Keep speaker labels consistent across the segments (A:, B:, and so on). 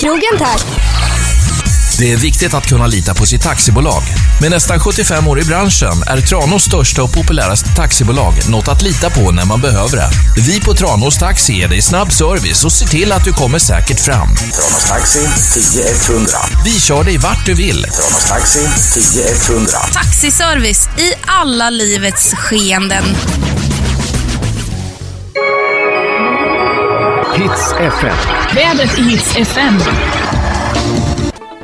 A: krogen tack.
B: Det är viktigt att kunna lita på sitt taxibolag. Med nästan 75 år i branschen är Tranås största och populäraste taxibolag något att lita på när man behöver det. Vi på Tranås Taxi ger dig snabb service och ser till att du kommer säkert fram.
C: Tranås Taxi 10100.
B: Vi kör dig vart du vill.
C: Tranås Taxi 10100.
D: Taxiservice i alla livets skeenden.
E: Hits FM.
F: Vädret i Hits FM.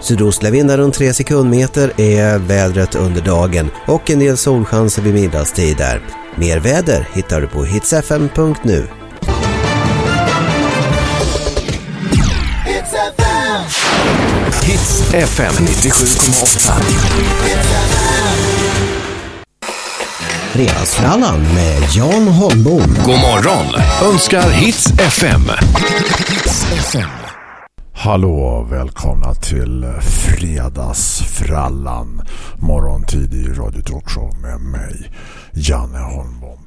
G: Sydostliga vindar runt 3 sekundmeter är vädret under dagen och en del solchanser vid middagstid där. Mer väder hittar du på hitsfm.nu.
E: Hits FM 97,8.
G: Fredagsfrallan med Jan Holmbom.
E: God morgon önskar Hits FM. Hits FM.
H: Hallå, välkomna till Fredagsfrallan. Morgontid i Radio Talkshow med mig, Janne Holmbom.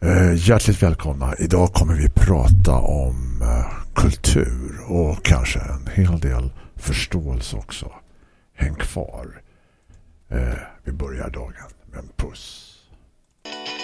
H: Eh, hjärtligt välkomna. Idag kommer vi prata om eh, kultur och kanske en hel del förståelse också. Häng kvar. Eh, vi börjar dagen med en puss.
I: Behöver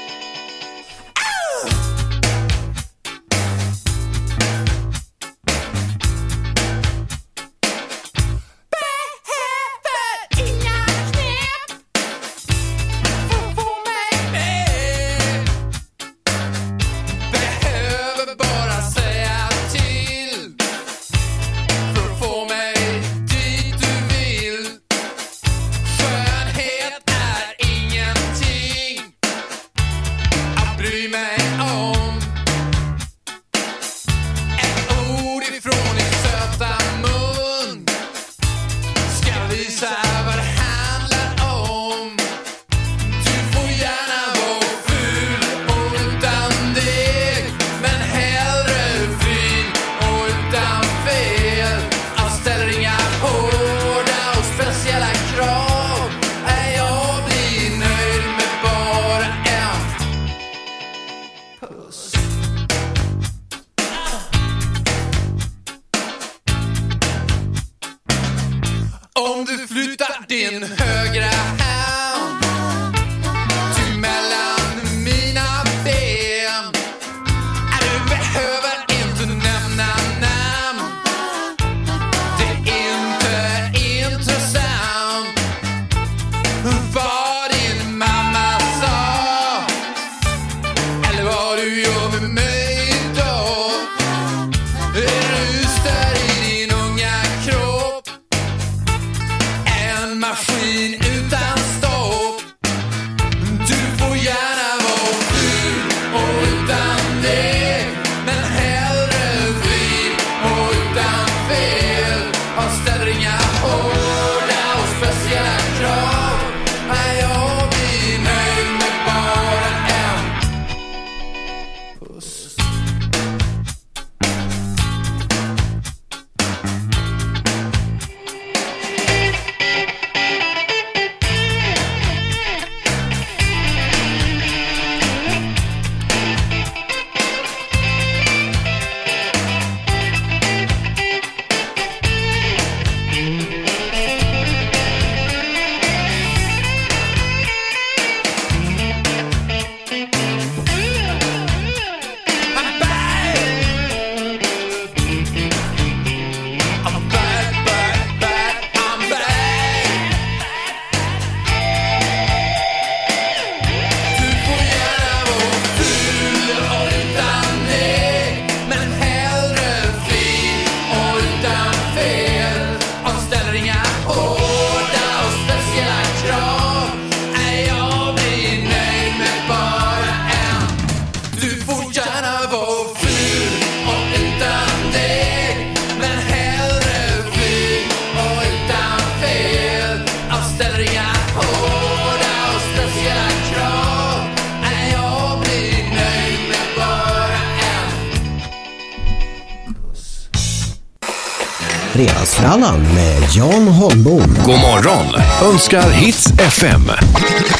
G: Holmbom.
E: God morgon önskar Hits FM.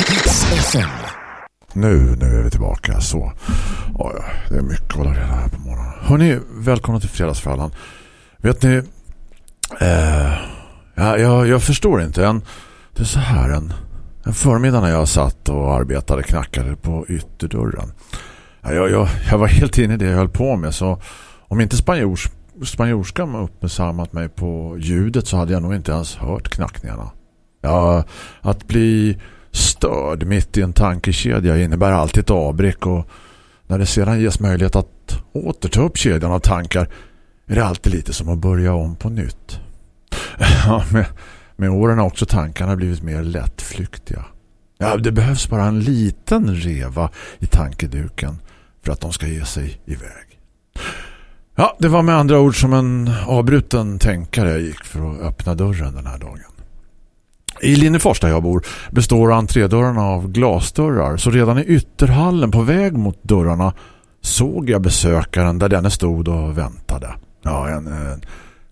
E: Hits FM.
H: Nu, nu är vi tillbaka. Så, ja, ja, det är mycket att hålla reda här på morgonen. Hörrni, välkomna till Fredagsfrallan. Vet ni, Eh, ja, jag, jag förstår inte. En, det är så här en, en förmiddag när jag satt och arbetade knackade på ytterdörren. Ja, jag, jag, jag var helt inne i det jag höll på med så om inte spanjors, spanjorskan uppmärksammat mig på ljudet så hade jag nog inte ens hört knackningarna. Ja, att bli störd mitt i en tankekedja innebär alltid ett avbräck och när det sedan ges möjlighet att återta upp kedjan av tankar är det alltid lite som att börja om på nytt. Ja, med, med åren har också tankarna blivit mer lättflyktiga. Ja, det behövs bara en liten reva i tankeduken för att de ska ge sig iväg. Ja, det var med andra ord som en avbruten tänkare jag gick för att öppna dörren den här dagen. I Linnefors där jag bor består entrédörrarna av glasdörrar så redan i ytterhallen på väg mot dörrarna såg jag besökaren där denne stod och väntade. Ja, en, en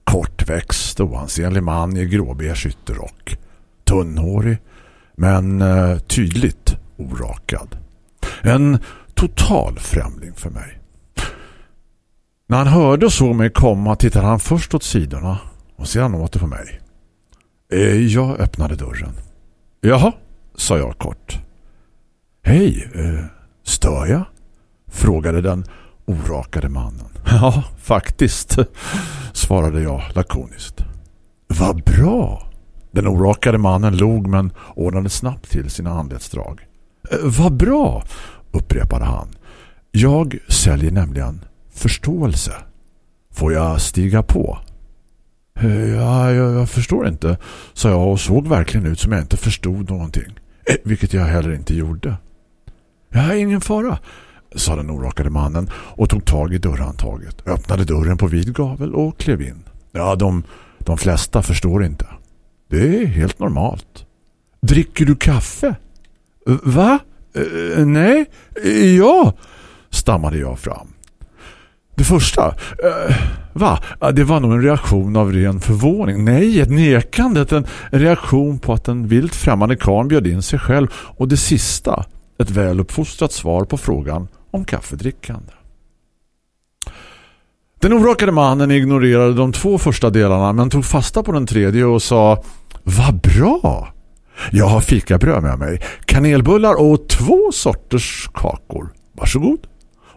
H: kortväxt, oansenlig man i gråbeige ytterrock. Tunnhårig, men eh, tydligt orakad. En total främling för mig. När han hörde och såg mig komma tittade han först åt sidorna och sedan åter på mig. Eh, jag öppnade dörren. Jaha, sa jag kort. Hej, eh, stör jag? Frågade den orakade mannen. Ja, faktiskt, svarade jag lakoniskt. Vad bra! Den orakade mannen log men ordnade snabbt till sina anletsdrag. Eh, vad bra, upprepade han. Jag säljer nämligen förståelse. Får jag stiga på? Eh, ja, jag, jag förstår inte, sa jag och såg verkligen ut som jag inte förstod någonting. Eh, vilket jag heller inte gjorde. Ja, ingen fara, sa den orakade mannen och tog tag i dörrhandtaget. Öppnade dörren på vid gavel och klev in. Ja, de, de flesta förstår inte. Det är helt normalt. Dricker du kaffe? Eh, va? Eh, nej, ja, stammade jag fram. Det första, eh, va? Det var nog en reaktion av ren förvåning. Nej, ett nekande, en reaktion på att en vilt främmande karl bjöd in sig själv. Och det sista, ett väluppfostrat svar på frågan om kaffedrickande. Den orakade mannen ignorerade de två första delarna men tog fasta på den tredje och sa Vad bra! Jag har fikabröd med mig, kanelbullar och två sorters kakor. Varsågod.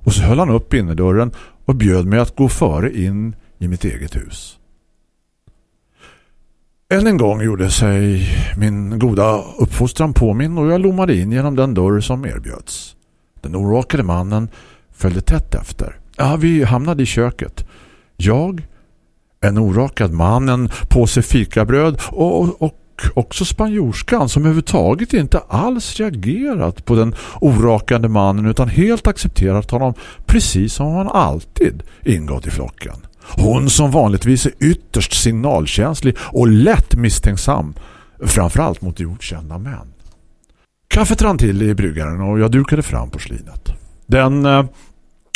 H: Och så höll han upp innerdörren och bjöd mig att gå före in i mitt eget hus. Än en gång gjorde sig min goda uppfostran påminn och jag lommade in genom den dörr som erbjöds. Den orakade mannen följde tätt efter. Ja, vi hamnade i köket. Jag, en orakad man, en påse fikabröd och, och också spanjorskan som överhuvudtaget inte alls reagerat på den orakande mannen utan helt accepterat honom precis som han alltid ingått i flocken. Hon som vanligtvis är ytterst signalkänslig och lätt misstänksam, framförallt mot jordkända män. Kaffet rann till i bryggaren och jag dukade fram porslinet. Den eh,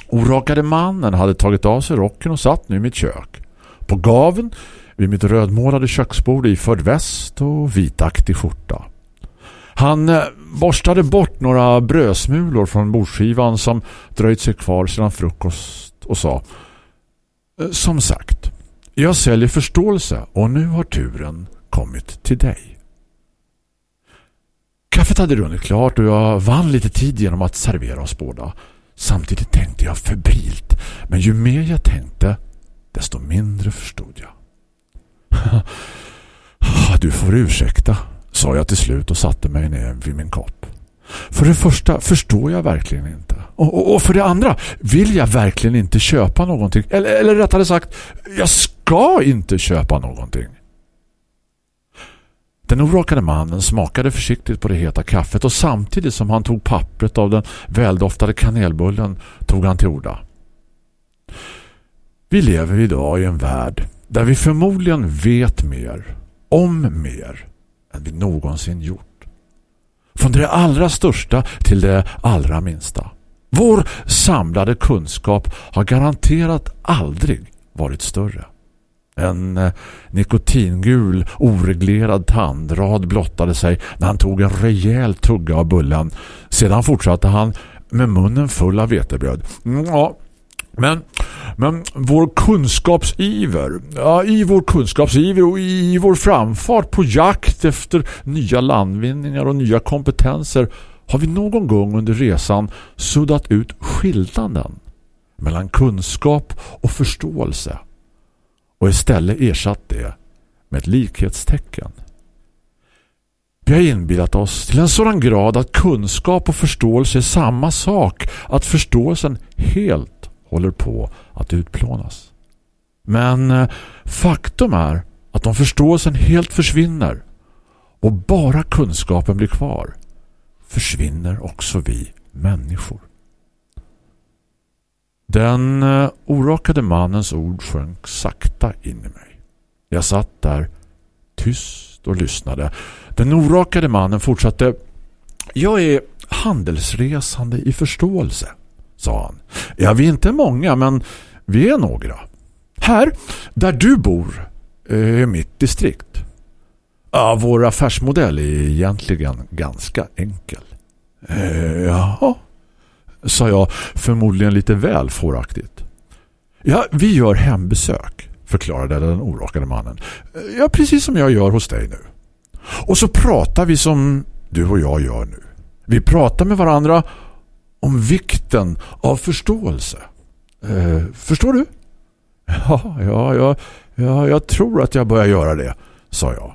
H: orakade mannen hade tagit av sig rocken och satt nu i mitt kök. På gaven vid mitt rödmålade köksbord i väst och vitaktig skjorta. Han eh, borstade bort några brödsmulor från bordsskivan som dröjt sig kvar sedan frukost och sa eh, Som sagt, jag säljer förståelse och nu har turen kommit till dig. Kaffet hade runnit klart och jag vann lite tid genom att servera oss båda. Samtidigt tänkte jag febrilt, men ju mer jag tänkte, desto mindre förstod jag. Du får ursäkta, sa jag till slut och satte mig ner vid min kopp. För det första förstår jag verkligen inte. Och, och, och för det andra vill jag verkligen inte köpa någonting. Eller, eller rättare sagt, jag ska inte köpa någonting. Den orakade mannen smakade försiktigt på det heta kaffet och samtidigt som han tog pappret av den väldoftade kanelbullen tog han till orda. Vi lever idag i en värld där vi förmodligen vet mer, om mer, än vi någonsin gjort. Från det allra största till det allra minsta. Vår samlade kunskap har garanterat aldrig varit större. En eh, nikotingul, oreglerad tandrad blottade sig när han tog en rejäl tugga av bullen. Sedan fortsatte han med munnen full av vetebröd. Mm, Ja, men Men vår kunskapsiver, ja, i vår kunskapsiver och i vår framfart på jakt efter nya landvinningar och nya kompetenser har vi någon gång under resan suddat ut skillnaden mellan kunskap och förståelse och istället ersatt det med ett likhetstecken. Vi har inbillat oss till en sådan grad att kunskap och förståelse är samma sak att förståelsen helt håller på att utplånas. Men eh, faktum är att om förståelsen helt försvinner och bara kunskapen blir kvar försvinner också vi människor. Den eh, orakade mannens ord sjönk sakta in i mig. Jag satt där tyst och lyssnade. Den orakade mannen fortsatte Jag är handelsresande i förståelse, sa han. Ja, vi är inte många, men vi är några. Här, där du bor, eh, är mitt distrikt. Ja, vår affärsmodell är egentligen ganska enkel. Eh, jaha, sa jag förmodligen lite väl fåraktigt. Ja, vi gör hembesök, förklarade den orakade mannen. Eh, ja, precis som jag gör hos dig nu. Och så pratar vi som du och jag gör nu. Vi pratar med varandra om vikten av förståelse. Eh, förstår du? Ja, ja, ja, ja, jag tror att jag börjar göra det, sa jag.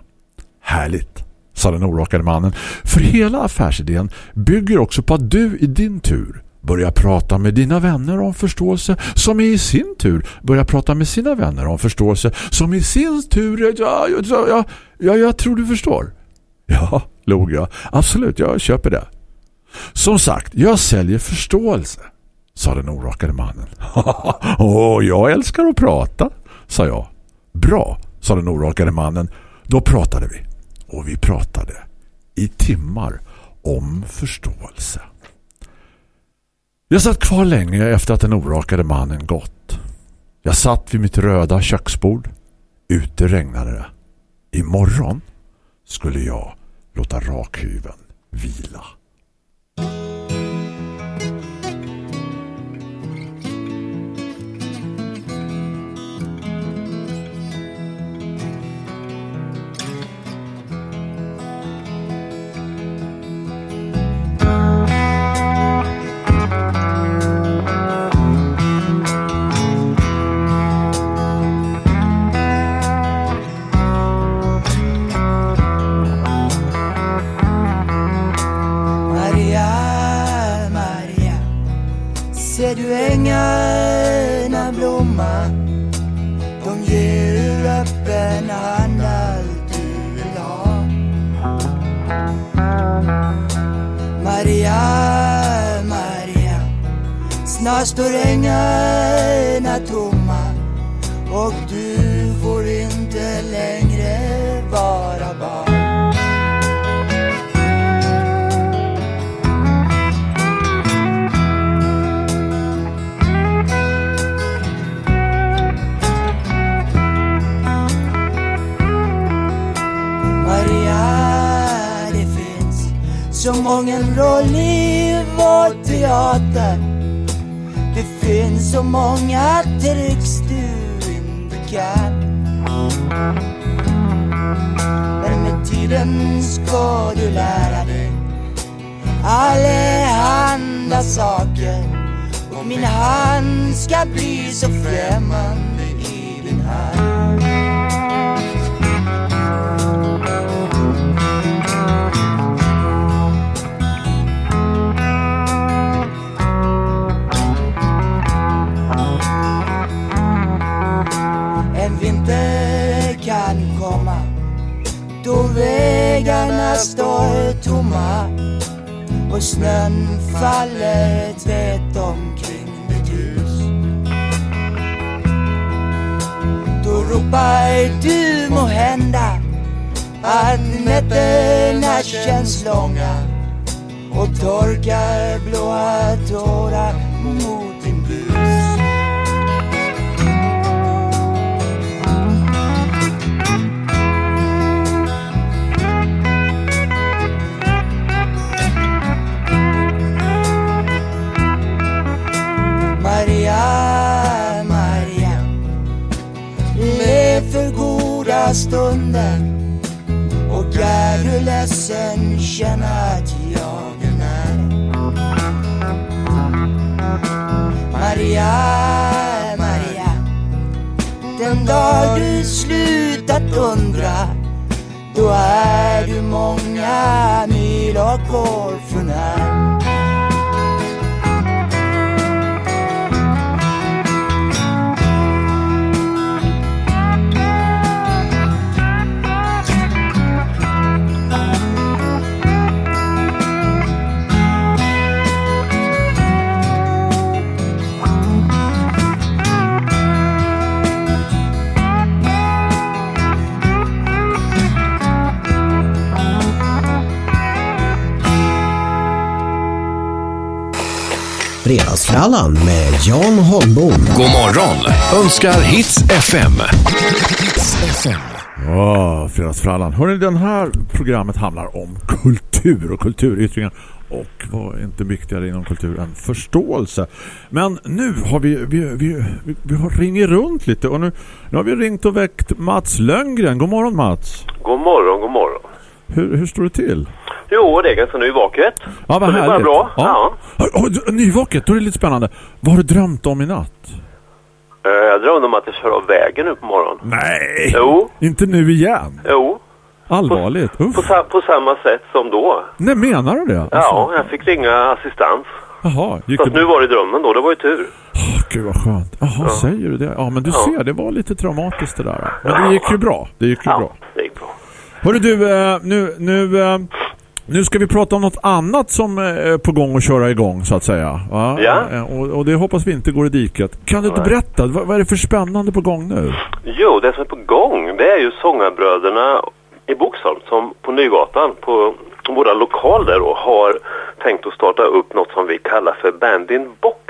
H: Härligt, sa den orakade mannen. För hela affärsidén bygger också på att du i din tur börjar prata med dina vänner om förståelse som i sin tur börjar prata med sina vänner om förståelse som i sin tur ja, ja, ja, ja jag tror du förstår. Ja, log jag. Absolut, jag köper det. Som sagt, jag säljer förståelse, sa den orakade mannen. Åh, jag älskar att prata, sa jag. Bra, sa den orakade mannen. Då pratade vi. Och vi pratade i timmar om förståelse. Jag satt kvar länge efter att den orakade mannen gått. Jag satt vid mitt röda köksbord. Ute regnade det. Imorgon skulle jag låta rakhyven vila.
A: Står ängarna tomma och du får inte längre vara barn Maria, det finns så många roll i vår teater. Så många dricks du inte kan. Men med tiden ska du lära dig allehanda saker. Och min hand ska bli så främmande står tomma och snön faller tvätt omkring ditt hus. Då ropar du må hända att nätterna känns långa och torkar blåa tårar mot goda och är du ledsen känn att jag är nära Maria, Maria Den dag du slutat undra Då är du många mil och år från här
G: Fredagsfrallan med Jan Holmbom.
E: God morgon önskar Hits FM. Hits FM.
H: Ja, Fredagsfrallan. Hörrni, den här programmet handlar om kultur och kulturyttringar. Och vad är inte viktigare inom kultur än förståelse. Men nu har vi, vi, vi, vi, vi har ringt runt lite och nu, nu har vi ringt och väckt Mats Löngren. God morgon Mats.
J: God morgon, god morgon.
H: Hur, hur står det till?
J: Jo, det är ganska nyvaket.
H: Ja, vad
J: Så det är bara
H: härligt.
J: bra.
H: Ja. Ja, ja, nyvaket, då är det lite spännande. Vad har du drömt om i natt?
J: Eh, Jag drömde om att jag kör av vägen nu på morgonen.
H: Nej!
J: Jo,
H: Inte nu igen.
J: jo.
H: Allvarligt.
J: På, sa- på samma sätt som då.
H: Nej, menar du det?
J: Ja, jag fick ringa assistans.
H: Jaha, gick
J: Fast
H: det...
J: nu var det drömmen då, det var ju tur.
H: Åh, Gud vad skönt. Jaha, säger du det? Ja, men du ser, det var lite traumatiskt det där. Men det gick ju bra. Det gick ju
J: Ja,
H: bra.
J: det gick bra.
H: Hörru du, eh, nu, nu, eh, nu ska vi prata om något annat som är på gång att köra igång så att säga. Va?
J: Ja.
H: Eh, Och, och det hoppas vi inte går i diket. Kan du inte berätta, vad, vad är det för spännande på gång nu?
J: Jo, det som är på gång det är ju Sångarbröderna i Boxholm som på Nygatan på våra lokaler då, har tänkt att starta upp något som vi kallar för Band in Box.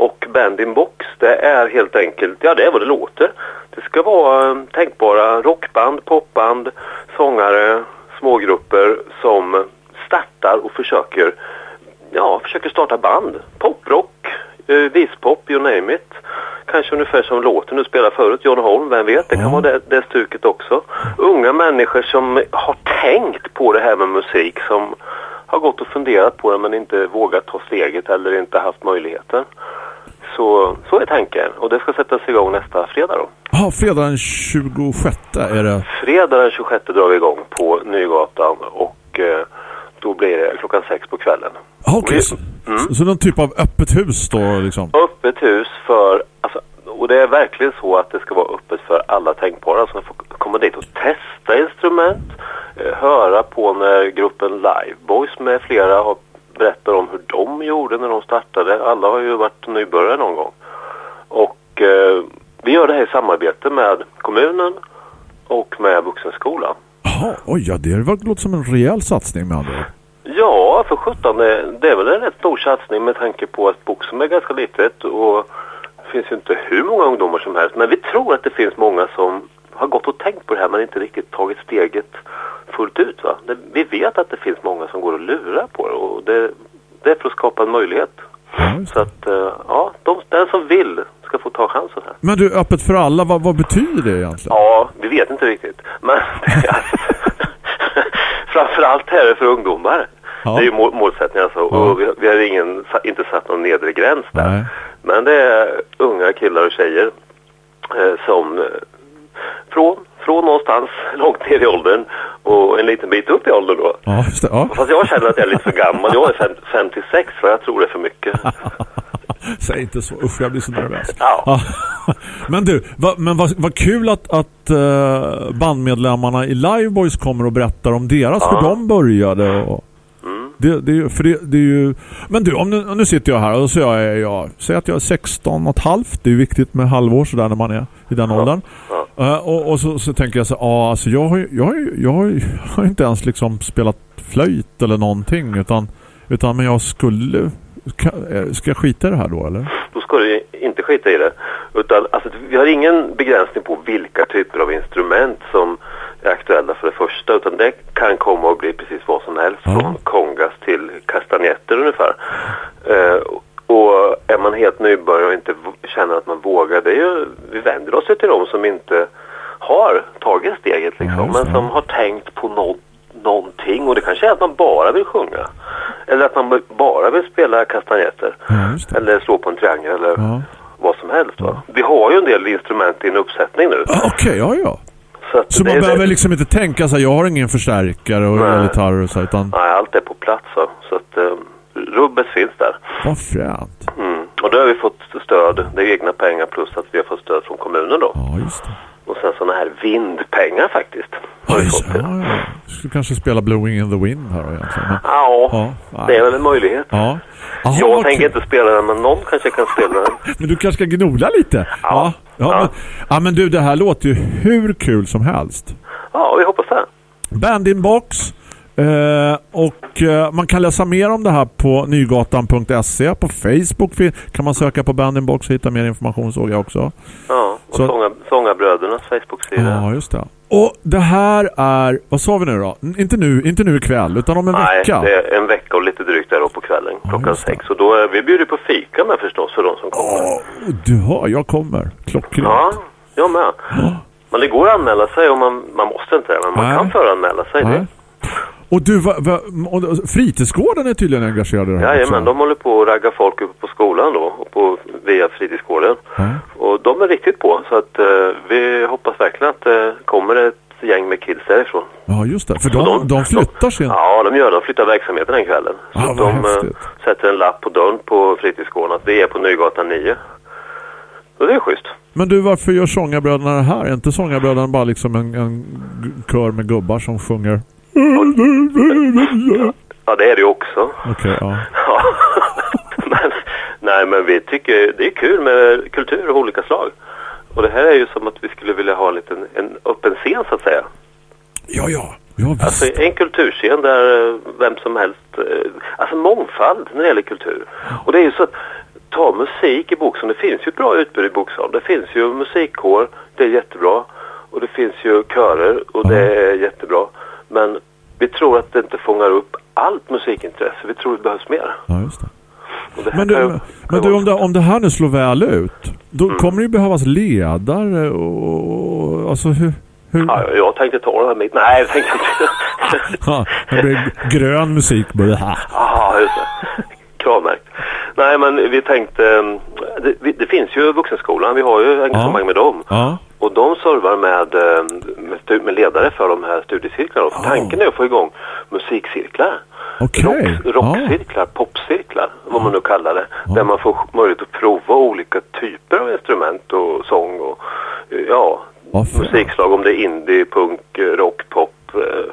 J: Och Band in Box det är helt enkelt, ja det är vad det låter. Det ska vara eh, tänkbara rockband, popband, sångare, smågrupper som startar och försöker ja, försöker starta band. Poprock, eh, vispop, you name it. Kanske ungefär som låten du spelade förut, John Holm, vem vet? Det kan vara det, det stuket också. Unga människor som har tänkt på det här med musik, som har gått och funderat på det men inte vågat ta steget eller inte haft möjligheten. Så, så är tanken. Och det ska sättas igång nästa fredag då.
H: Ja, fredag den 26 är det.
J: Fredag den 26 drar vi igång på Nygatan och eh, då blir det klockan sex på kvällen.
H: Okej.
J: Vi-
H: Så,
J: Mm.
H: så någon typ av öppet hus då liksom?
J: Öppet hus för, alltså, och det är verkligen så att det ska vara öppet för alla tänkbara som får komma dit och testa instrument, eh, höra på när gruppen Liveboys med flera har berättar om hur de gjorde när de startade. Alla har ju varit nybörjare någon gång. Och eh, vi gör det här i samarbete med kommunen och med Vuxenskolan.
H: Jaha, oj, ja, det låter som en rejäl satsning med andra.
J: Ja, för 17 det, det är väl en rätt stor satsning med tanke på att Boxholm är ganska litet och det finns ju inte hur många ungdomar som helst. Men vi tror att det finns många som har gått och tänkt på det här men inte riktigt tagit steget fullt ut. Va? Det, vi vet att det finns många som går och lurar på det och det, det är för att skapa en möjlighet.
H: Ja,
J: Så att, eh, ja, de, den som vill ska få ta chansen här.
H: Men du, öppet för alla, vad, vad betyder det egentligen?
J: Ja, vi vet inte riktigt. Men framförallt är det för ungdomar.
H: Ja.
J: Det är ju mål, målsättningen alltså.
H: Ja.
J: Och vi, vi har ingen, inte satt någon nedre gräns där.
H: Nej.
J: Men det är unga killar och tjejer eh, som från, från någonstans långt ner i åldern och en liten bit upp i åldern då.
H: Ja, just det. Ja.
J: Fast jag känner att jag är lite för gammal. Jag är fem, 56 för jag tror det är för mycket.
H: Säg inte så. Usch, jag blir så nervös.
J: Ja.
H: Men du, va, men vad, vad kul att, att eh, bandmedlemmarna i Liveboys kommer och berättar om deras, hur de började. Och. Det, det, ju- för det, det är ju... Men du, om nu, nu sitter jag här och så jag, är- jag säger att jag är 16 och ett halvt. Det är viktigt med halvår sådär när man är i den åldern.
J: ja.
H: Eh, och, och så, så tänker jag så ja, alltså jag har ju, jag har ju, jag har ju, jag har ju inte ens liksom spelat flöjt eller någonting utan, utan men jag skulle ska, eh, ska jag skita i det här då eller?
J: då ska du inte skita i det. Utan alltså, vi har ingen begränsning på vilka typer av instrument som är aktuella för det första. Utan det kan komma att bli precis vad som helst.
H: Ja.
J: Från kongas till kastanjetter ungefär. Eh, och är man helt nybörjare och inte känner att man vågar. Det är ju, vi vänder oss ju till dem som inte har tagit steget liksom, men som har tänkt på nå någonting. Och det kanske är att man bara vill sjunga. Eller att man bara vill spela kastanjetter. Eller slå på en triangel eller
H: Ja.
J: vad som helst. Va? Vi har ju en del instrument i en uppsättning nu.
H: Ah, Okej, ja, ja.
J: Så,
H: Så
J: det
H: man behöver liksom inte tänka så här, jag har ingen förstärkare och
J: Nej.
H: gitarr och så, utan
J: Nej, allt är på plats. Va? Så att eh, rubbet finns där.
H: vad fränt.
J: Mm. Och då har vi fått stöd, det är egna pengar plus att vi har fått stöd från kommunen då.
H: Ja, just det.
J: Och sen sådana här vindpengar faktiskt. Fått.
H: Ja, ja. Skulle kanske spela Blowing in the Wind här egentligen. Men,
J: Ja,
H: ja,
J: det är väl en möjlighet.
H: Ja. Jaha,
J: Jag
H: vad
J: tänker inte spela den, men någon kanske kan spela den.
H: Men du kanske ska gnola lite? Ja. Ja, Men, ja, men du, det här låter ju hur kul som helst.
J: Ja, vi hoppas det.
H: Bandinbox. Eh, och eh, man kan läsa mer om det här på nygatan.se. På Facebook kan man söka på Bandinbox och hitta mer information såg jag också.
J: Ja, och
H: Så-
J: sånga, Sångarbrödernas Facebook-sida.
H: Ja, just det. Och det här är, vad sa vi nu då? Inte nu, inte nu ikväll, utan om en
J: Nej,
H: vecka.
J: det är en vecka och lite drygt där då på kvällen, klockan sex. Och då är vi bjuder på fika med förstås för de som kommer.
H: Du hör, jag kommer. Klockrent.
J: Ja, jag med. Men det går att anmäla sig och man, man måste inte det, men man
H: Nej.
J: kan föranmäla sig.
H: Nej.
J: Det.
H: Och du, va, va, och fritidsgården är tydligen engagerad i det här
J: Jajamän,
H: också.
J: de håller på att ragga folk uppe på skolan då, och på, via fritidsgården.
H: Ja.
J: Och de är riktigt på, så att eh, vi hoppas verkligen att det kommer ett gäng med kids därifrån.
H: Ja, just det. För
J: Så
H: de, de flyttar sin...
J: Ja, de gör. De flyttar verksamheten den kvällen. Så
H: Ah,
J: de eh,
H: häftigt.
J: sätter en lapp på dörren på fritidsgården att vi är på Nygatan 9. Och det är schysst.
H: Men du, varför gör sångarbröderna det här? Är inte sångarbröderna bara liksom en, en kör med gubbar som sjunger?
J: Ja, det är det ju också.
H: Okej, ja.
J: Ja. men, nej, men vi tycker det är kul med kultur av olika slag. Och det här är ju som att vi skulle vilja ha en liten en öppen scen så att säga.
H: Ja, ja. Ja, visst.
J: Alltså en kulturscen där eh, vem som helst, eh, alltså mångfald när det gäller kultur. Och det är ju så att ta musik i Boxholm, det finns ju ett bra utbud i Boxholm. Det finns ju musikkår, det är jättebra. Och det finns ju körer och det är jättebra. Men vi tror att det inte fångar upp allt musikintresse. Vi tror det behövs mer.
H: Ja, just det.
J: Det här
H: Men du, men, du om, det, om det här nu slår väl ut, då
J: Mm.
H: kommer det ju behövas ledare och... Alltså hur... hur
J: Ja, jag tänkte ta det här mitt. Nej, jag tänkte inte.
H: Ja, det blir grön musik. Bara, ha.
J: Ja, just det. Kravmärkt. Nej, men vi tänkte... eh, Det, det finns ju Vuxenskolan. Vi har ju engagemang med dem.
H: Ja.
J: Och de servar med, eh, med, med ledare för de här studiecirklarna. För Tanken är att få igång musikcirklar.
H: Okej.
J: Rock, rockcirklar, popcirklar, vad man nu kallar det. Där man får möjlighet att prova olika typer av instrument och sång och eh, ja, musikslag. Om det är indie, punk, eh, rock, pop, eh,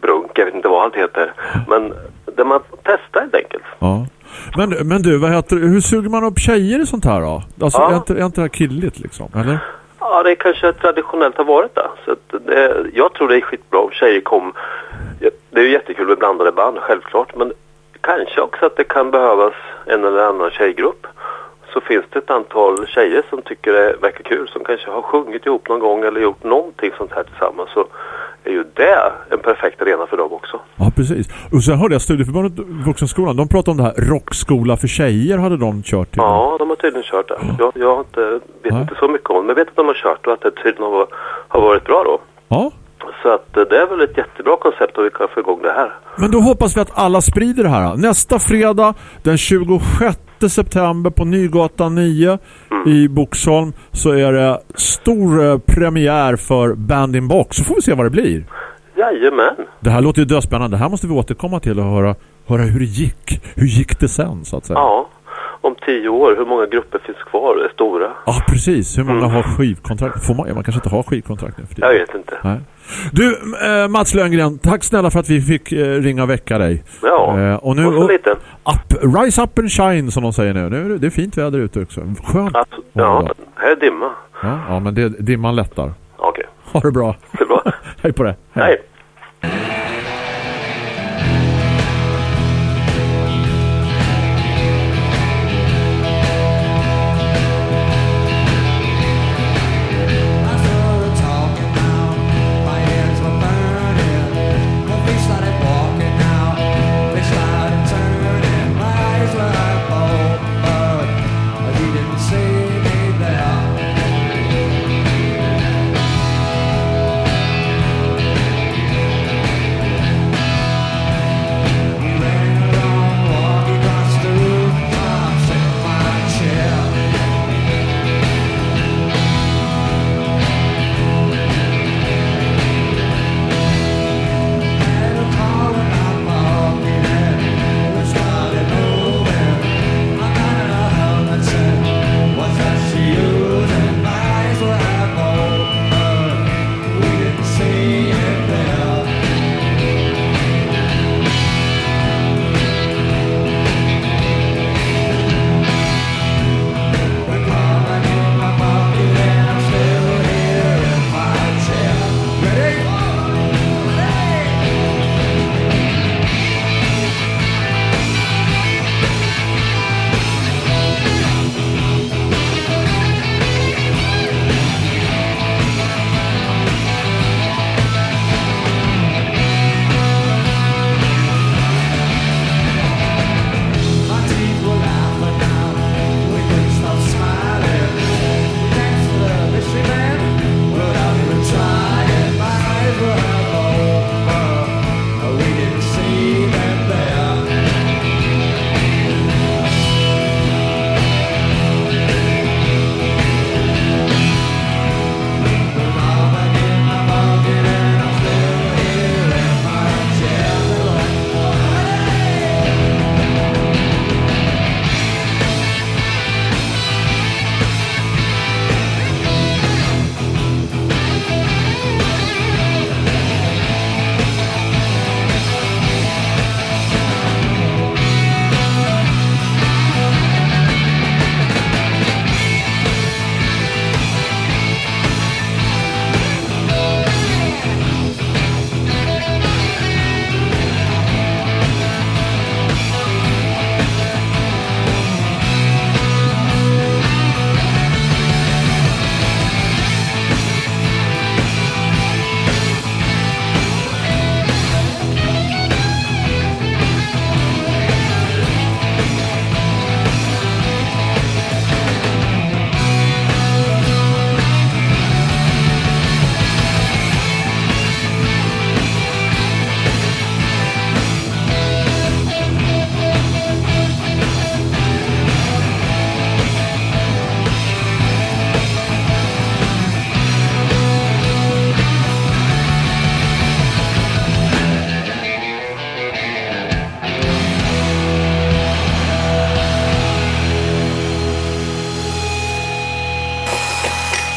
J: brunk, jag vet inte vad allt heter. Men där man testar helt enkelt.
H: Men, men du, vad heter, hur suger man upp tjejer i sånt här då? Alltså, är, inte, är inte det här killigt liksom? Eller?
J: Ja, det kanske traditionellt har varit det. Så att det, jag tror det är skitbra om tjejer kom. Det är ju jättekul med blandade band, självklart. Men kanske också att det kan behövas en eller annan tjejgrupp. Så finns det ett antal tjejer som tycker det verkar kul. Som kanske har sjungit ihop någon gång eller gjort någonting sånt här tillsammans. Så är ju det en perfekt arena för dem också.
H: Ja, precis. Och sen hörde jag Studieförbundet Vuxenskolan, de pratade om det här rockskola för tjejer hade de kört till.
J: Ja, de har tydligen kört det. Jag, jag inte, vet
H: Nej.
J: inte så mycket om det. Men jag vet att de har kört och att det tydligen har, har varit bra då.
H: Ja.
J: Så att eh, det är väl ett jättebra koncept och vi kan få igång det här.
H: Men då hoppas vi att alla sprider det här. Nästa fredag den 26 september på Nygatan 9
J: Mm.
H: i Boxholm så är det stor eh, premiär för Band in Box. Så får vi se vad det blir.
J: Jajamän.
H: Det här låter ju dödspännande. Det här måste vi återkomma till och höra, höra hur det gick. Hur gick det sen så att säga?
J: Ja. Om tio år, hur många grupper finns kvar? Det är stora.
H: Ja, precis. Hur många har skivkontrakt? Får man, man kanske inte har skivkontrakt nu för
J: Jag vet inte.
H: Nej. Du, eh, Mats Löngren, tack snälla för att vi fick eh, ringa och väcka dig.
J: Ja,
H: Eh, och nu,
J: och lite.
H: Up, rise up and shine som de säger nu. nu är det, det är fint väder ute också. Skönt.
J: Att, ja, här är dimma.
H: Ja, ja, men det, dimman lättar.
J: Okej,
H: Ha det bra.
J: det är bra.
H: Hej på det.
J: Hej.
A: Didn't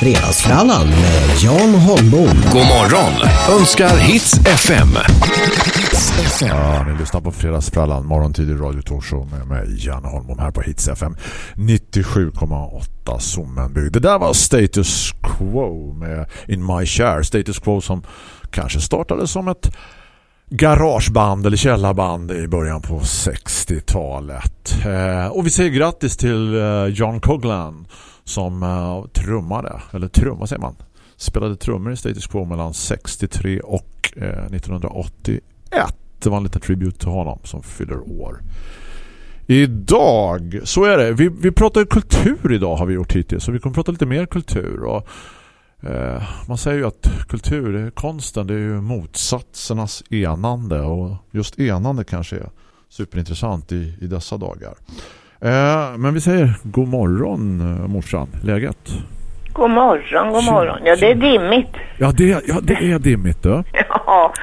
G: Fredagsfrallan med Jan Holmbom.
E: God morgon önskar Hits FM.
H: Ja, ni lyssnar på Fredagsfrallan, morgontidig radio talkshow med mig, Jan Holmbom här på Hits FM 97,8 Sommenbygd. Det där var Status Quo med In My Share. Status Quo som kanske startade som ett garageband eller källarband i början på 60-talet. Eh, och vi säger grattis till eh, John Coglan som uh, trummade, eller trumma säger man, spelade trummor i Status Quo mellan 63 och eh, 1981. Det var en liten tribute till honom som fyller år. Idag, så är det. Vi, vi pratar kultur idag har vi gjort hittills. Så vi kommer prata lite mer kultur. Och, eh, man säger ju att kultur, konsten, det är ju motsatsernas enande. Och just enande kanske är superintressant i, i dessa dagar. Eh, men vi säger god morgon eh, morsan, läget?
K: God morgon, god morgon. Ja, det är dimmigt.
H: Ja, det, ja, det är dimmigt då.
K: Ja,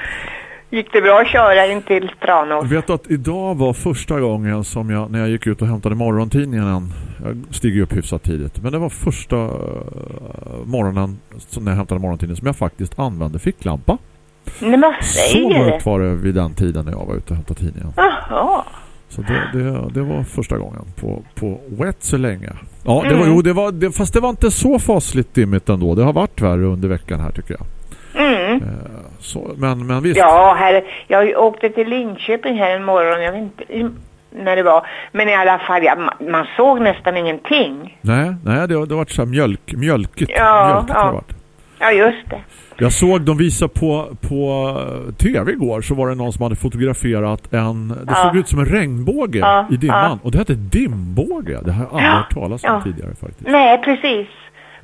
K: gick det bra att köra in till Tranås?
H: Vet att idag var första gången som jag, när jag gick ut och hämtade morgontidningen, jag stiger upp hyfsat tidigt, men det var första uh, morgonen när jag hämtade morgontidningen som jag faktiskt använde ficklampa.
K: Nej, vad
H: Så
K: säger
H: mörkt
K: du?
H: var det vid den tiden när jag var ute och hämtade tidningen.
K: Jaha.
H: Så det, det, det var första gången på, på wet så länge. Ja, det var,
K: Mm.
H: jo, det var, det, fast det var inte så fasligt dimmigt ändå. Det har varit värre under veckan här tycker jag.
K: Mm.
H: Så, men, men visst.
K: Ja, här, jag åkte till Linköping här en morgon, jag vet inte när det var. Men i alla fall, ja, man, såg nästan ingenting.
H: Nej, nej det, har- det varit så här mjölk, mjölkigt.
K: Ja,
H: mjölkigt har
K: ja.
H: det varit.
K: Ja, just det.
H: Jag såg de visa på, på eh, tv igår så var det någon som hade fotograferat en, det
K: Ja.
H: såg ut som en regnbåge
K: Ja,
H: i dimman.
K: ja.
H: Och det hette dimbåge. Det har jag aldrig
K: Ja,
H: hört talas om
K: ja.
H: tidigare faktiskt.
K: Nej, precis.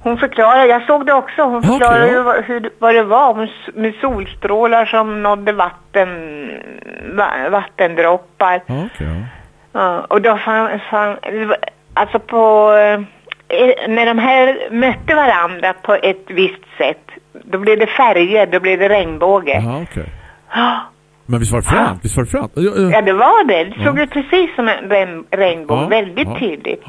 K: Hon förklarar, jag såg det också, hon förklarade
H: ja.
K: ju vad, hur, vad det var med, solstrålar som nådde vatten, va, vattendroppar.
H: Ja, okej. ja.
K: Ja, och då fann, fann, alltså på, eh, när de här mötte varandra på ett visst sätt, då blev det färger, då blev det regnbåge.
H: Jaha, okej.
K: Ja,
H: Men visst var det fränt? Visst var det fränt? Ja, ja.
K: ja, det var det. Det såg
H: Ja.
K: ut precis som en regn, regnbåge,
H: Ja,
K: väldigt
H: ja.
K: tydligt.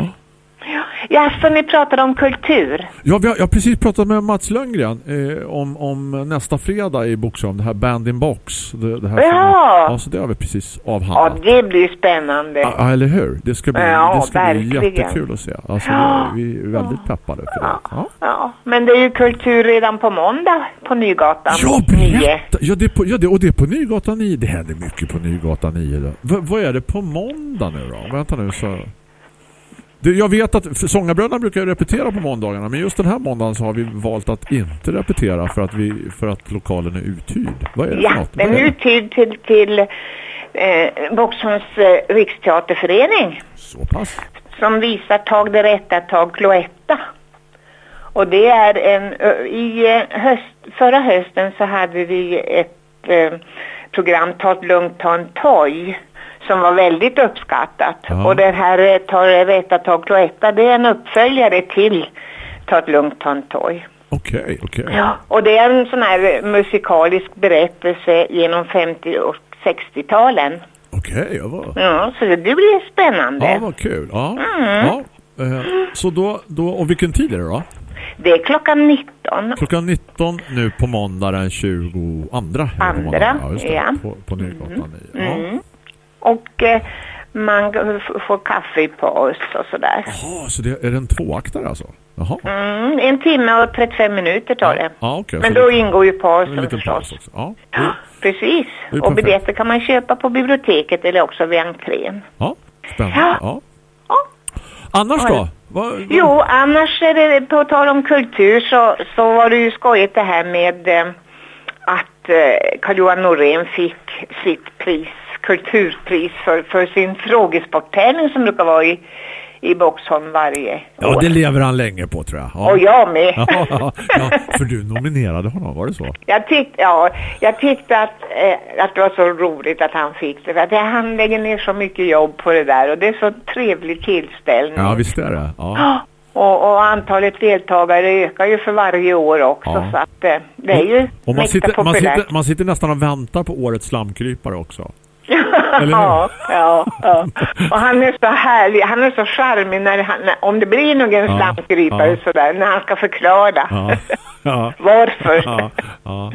K: Ja, så ni pratade om kultur.
H: Ja, har, jag har precis pratat med Mats Lönngren eh, om, om nästa fredag i Boksholm, det här Band in Box. Det, det här som-
K: Ja.
H: ja, så det har vi precis
K: Ja,
H: avhandlat.
K: det blir spännande.
H: Ja, ja, eller hur? Det ska bli,
K: Ja,
H: det ska bli jättekul att se. Alltså,
K: Ja.
H: vi är väldigt peppade för det. Ja,
K: Ja, men det är ju kultur redan på måndag på Nygatan.
H: ja berätta! Ja, det är på, ja det, och det är på Nygatan 9. Det händer mycket på Nygatan 9. Då. V, vad är det på måndag nu då? Vänta nu så... Jag vet att sångarbröderna brukar repetera på måndagarna men just den här måndagen så har vi valt att inte repetera för att, vi, för att lokalen är uthyrd. Vad är det
K: Ja,
H: något?
K: den är uthyrd till, till eh, Boxholms eh, riksteaterförening
H: Så pass.
K: som visar Tag det rätta, Tag Cloetta. Och det är en, i eh, höst, förra hösten så hade vi ett eh, program, Ta ett lugnt, ta en toj som var väldigt uppskattat.
H: Ja.
K: Och det här eh, Ta det rätta, Tag Cloetta, det är en uppföljare till Ta ett lugnt, ta en toj.
H: Okej, okej.
K: Ja, och det är en sån här eh, musikalisk berättelse genom 50 och 60-talen.
H: Okej, ja, vad,
K: Ja, så det blir spännande.
H: ja, vad kul. Ja,
K: Mm.
H: ja. Eh, så då, då, och vilken tid är det då?
K: Det är klockan 19.
H: Klockan 19 nu på måndag den 22. Andra,
K: Andra,
H: ja. Just det,
K: ja.
H: På, på Nygatan 9. Ja.
K: Mm. Och eh, man får kaffe i paus och sådär.
H: Jaha, så det är en tvåaktare alltså? Jaha.
K: Mm, en timme och 35 minuter tar det.
H: Ja, okej.
K: Men då
H: det-
K: ingår ju
H: en
K: pausen förstås.
H: paus. Ja,
K: Ja, precis. Och biljetter kan man köpa på biblioteket eller också vid entrén.
H: ja. spännande.
K: Ja.
H: Ja. Annars då? Vad, vad-
K: Jo, annars är det på tal om kultur så, så var det ju skojigt det här med eh, att eh, Carl-Johan Norén fick sitt pris, kulturpris för, för sin frågesporttävling som brukar vara i, i Boxholm varje
H: Ja,
K: år.
H: det lever han länge på tror jag. Ja.
K: Och jag med.
H: Ja, ja, ja, för du nominerade honom, var det så?
K: Jag tyckte, ja, jag tyckte att, eh, att det var så roligt att han fick det. För att han lägger ner så mycket jobb på det där och det är så trevlig tillställning.
H: Ja, visst är det. Ja.
K: Och, och antalet deltagare ökar ju för varje år också
H: Ja.
K: så att eh, det är ju
H: Och man sitter, man,
K: populärt.
H: sitter, man sitter nästan och väntar på årets slamkrypare också.
K: Ja, ja, ja. Och han är så härlig, han är så charmig när han, om det blir någon
H: Ja,
K: slamkrypare
H: ja.
K: sådär, när han ska förklara
H: Ja. Ja.
K: varför.
H: Ja.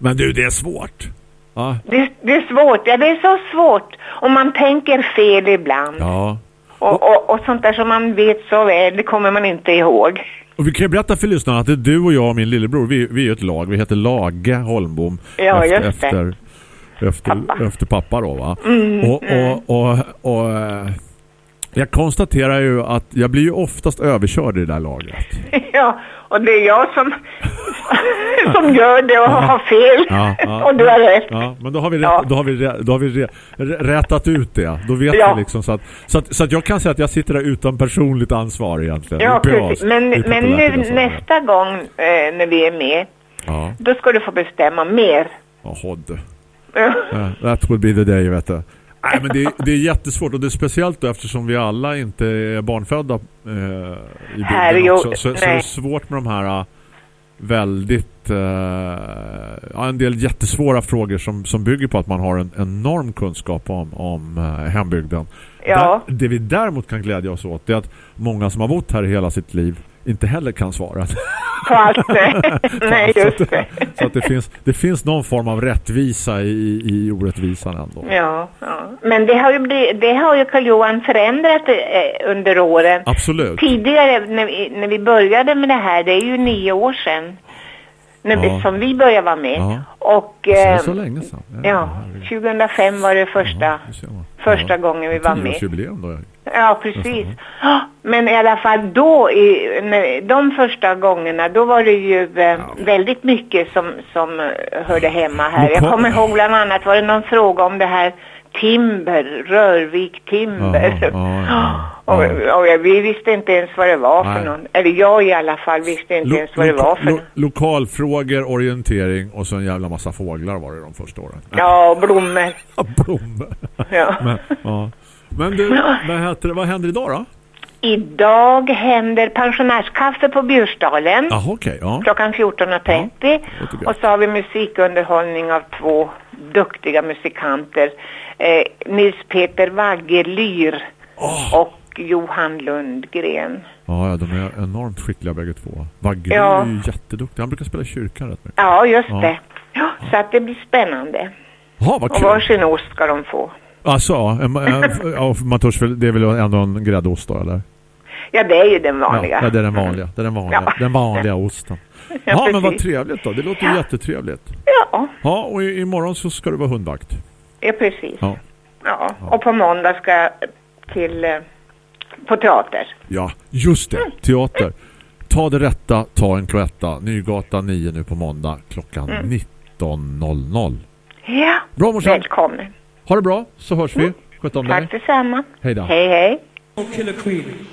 H: Men du, det är svårt.
K: Det, det är svårt, ja det är så svårt. Och man tänker fel ibland.
H: ja.
K: Och, och, och sånt där som man vet så väl, det kommer man inte ihåg.
H: Och vi kan ju berätta för lyssnarna att det är du och jag och min lillebror, vi, vi är ett lag. Vi heter Lage Holmbom.
K: Ja,
H: efter,
K: just det.
H: efter, efter,
K: Pappa.
H: efter pappa då va?
K: Mm,
H: och, och, och, och eh, jag konstaterar ju att jag blir ju oftast överkörd i det där laget.
K: Ja, och det är jag som, som gör det och har fel.
H: Ja, ja.
K: och du har rätt.
H: Ja, men då har vi, rätt,
K: Ja.
H: då har vi, rä- då har vi rä, rä- rätat ut det. Då vet vi liksom så att, så att så att jag kan säga att jag sitter där utan personligt ansvar egentligen.
K: Ja, precis. Men, men nu nästa gång eh, när vi är med, då ska du få bestämma mer.
H: jaha du. That would be the day, vet du. Nej, men det, det är jättesvårt och det är speciellt då eftersom vi alla inte är barnfödda eh, i bilden också. Så, så det är svårt med de här eh, väldigt eh, en del jättesvåra frågor som, som bygger på att man har en enorm kunskap om, om eh, hembygden.
K: Ja.
H: Där, det vi däremot kan glädja oss åt är att många som har bott här hela sitt liv inte heller kan svara.
K: På allt. Nej, just det.
H: Så att det finns, det finns någon form av rättvisa i, i orättvisan ändå.
K: Ja, ja. Men det har ju, blivit, det har ju Karl-Johan förändrat eh, under åren.
H: Absolut.
K: Tidigare när vi, när vi började med det här, det är ju nio år sedan. När vi,
H: Ja.
K: Som vi började vara med.
H: Ja.
K: Och
H: Så det är
K: eh,
H: så länge sedan.
K: ja, 2005 var det första, första gången vi var med.
H: Tioårsjubileum då.
K: Ja, precis. Ja, Men i alla fall då, i, de första gångerna, då var det ju eh, väldigt mycket som, som hörde hemma här. Jag kommer ihåg bland annat, var det någon fråga om det här Timber, Rörvik Timber.
H: Ja, ja, ja,
K: Och, och jag, vi visste inte ens vad det var
H: Nej.
K: för någon. Eller jag i alla fall visste inte
H: Lo-
K: ens vad det var för
H: lo-
K: någon.
H: lokalfrågor, orientering och så en jävla massa fåglar var det de första åren.
K: Ja, blommor.
H: Blommor.
K: Ja.
H: Men, ja. Men du, vad, heter vad händer idag då?
K: Idag händer pensionärskaffe på Bjursdalen.
H: Jaha, okej. ja.
K: klockan 14.30 och så har vi musikunderhållning av två duktiga musikanter. Eh, Nils Peter Waggerlyr och Johan Lundgren.
H: Ja, ja, de är enormt skickliga bägge två. Vagge
K: Ja.
H: är ju jätteduktig. Han brukar spela kyrkan rätt mycket.
K: Ja, just
H: Ja.
K: det. Ja, så att det blir spännande.
H: Jaha, vad
K: Och
H: kul.
K: varsin ost ska de få.
H: Alltså, ja, en, ja, man törs väl, det är väl ändå en gräddost då, eller?
K: Ja, det är ju den vanliga.
H: Ja, det är den vanliga. Det är den vanliga,
K: Ja.
H: den vanliga osten.
K: Ja,
H: Ja, men vad trevligt då. Det låter ju jättetrevligt.
K: Ja,
H: Ja, och imorgon så ska du vara hundvakt.
K: ja precis.
H: Ja.
K: Ja, och på måndag ska jag till, eh, på teater.
H: Ja, just det. Teater. Ta det rätta, ta en cloetta. Nygatan 9 nu på måndag klockan
K: Mm.
H: 19.00.
K: Ja,
H: Bra morsan.
K: välkommen.
H: Ha det bra, så hörs vi. Mm. Sköt om dig.
K: Tack detsamma.
H: Hej då.
K: Hej, hej.
L: Killer Queen.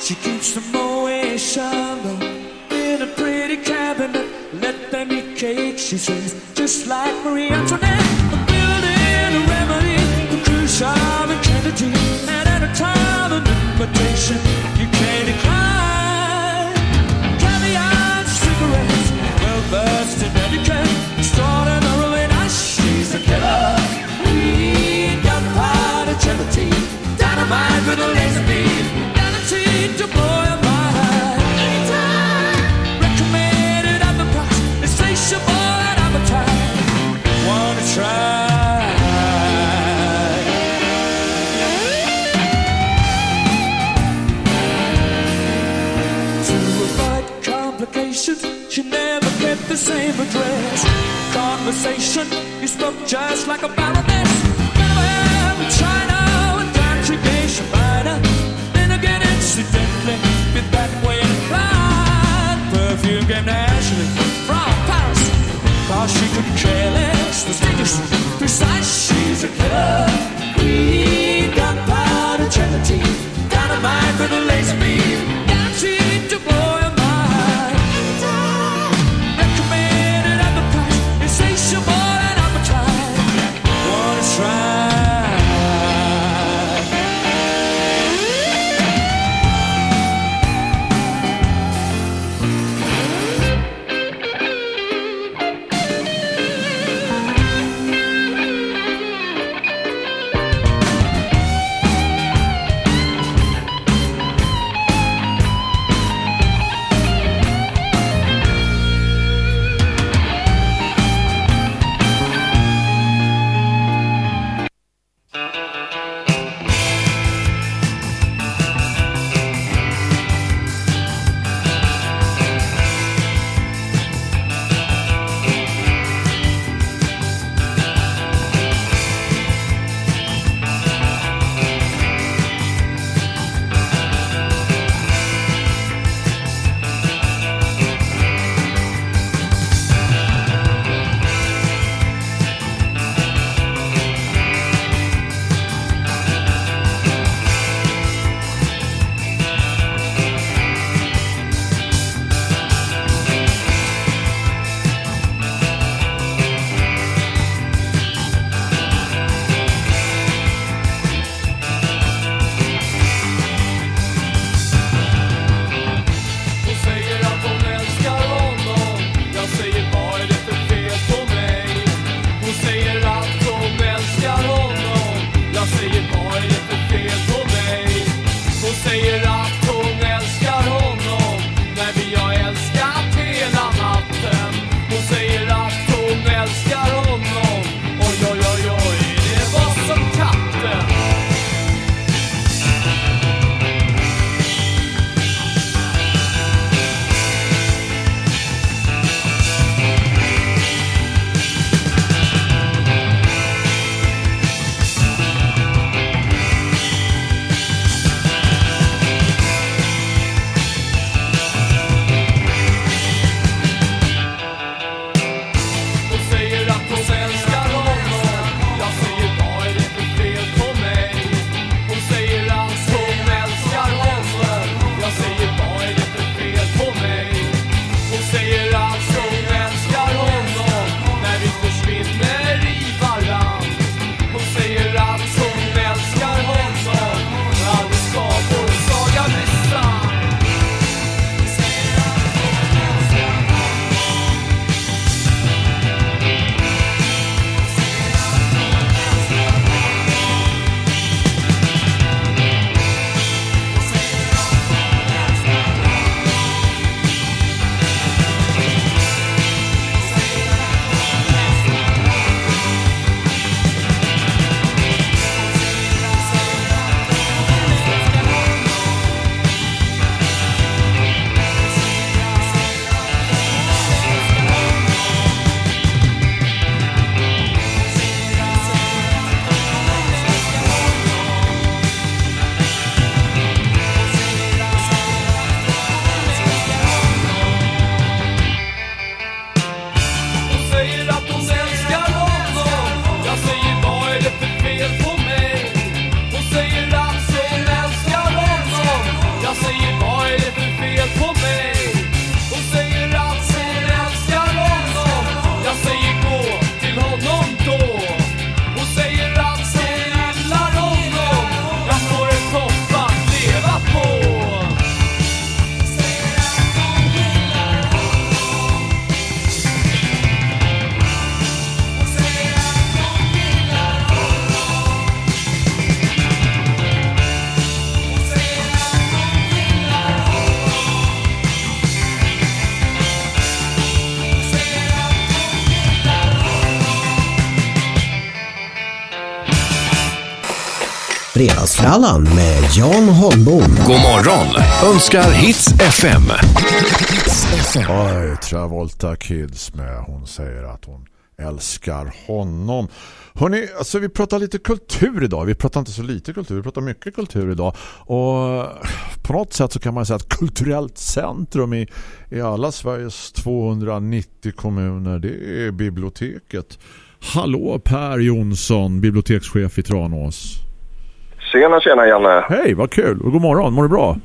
L: She keeps the Moet Chandon in a pretty cabinet. Let them eat cake, she says, just like Marie Antoinette. A building, a remedy, a Khrushchev and Kennedy. And at a time, an invitation
G: Fredagsfrallan med Jan Holmbom.
E: God morgon önskar Hits FM.
H: Oj, Travolta Kids med Hon säger att hon älskar honom. Hörrni, alltså vi pratar lite kultur idag. Vi pratar inte så lite kultur, vi pratar mycket kultur idag. Och på något sätt så kan man säga att kulturellt centrum i, i alla Sveriges 290 kommuner, det är biblioteket. Hallå Per Jonsson, bibliotekschef i Tranås.
M: Tjena, tjena Janne.
H: Hej, vad kul. Och god morgon, mår du bra?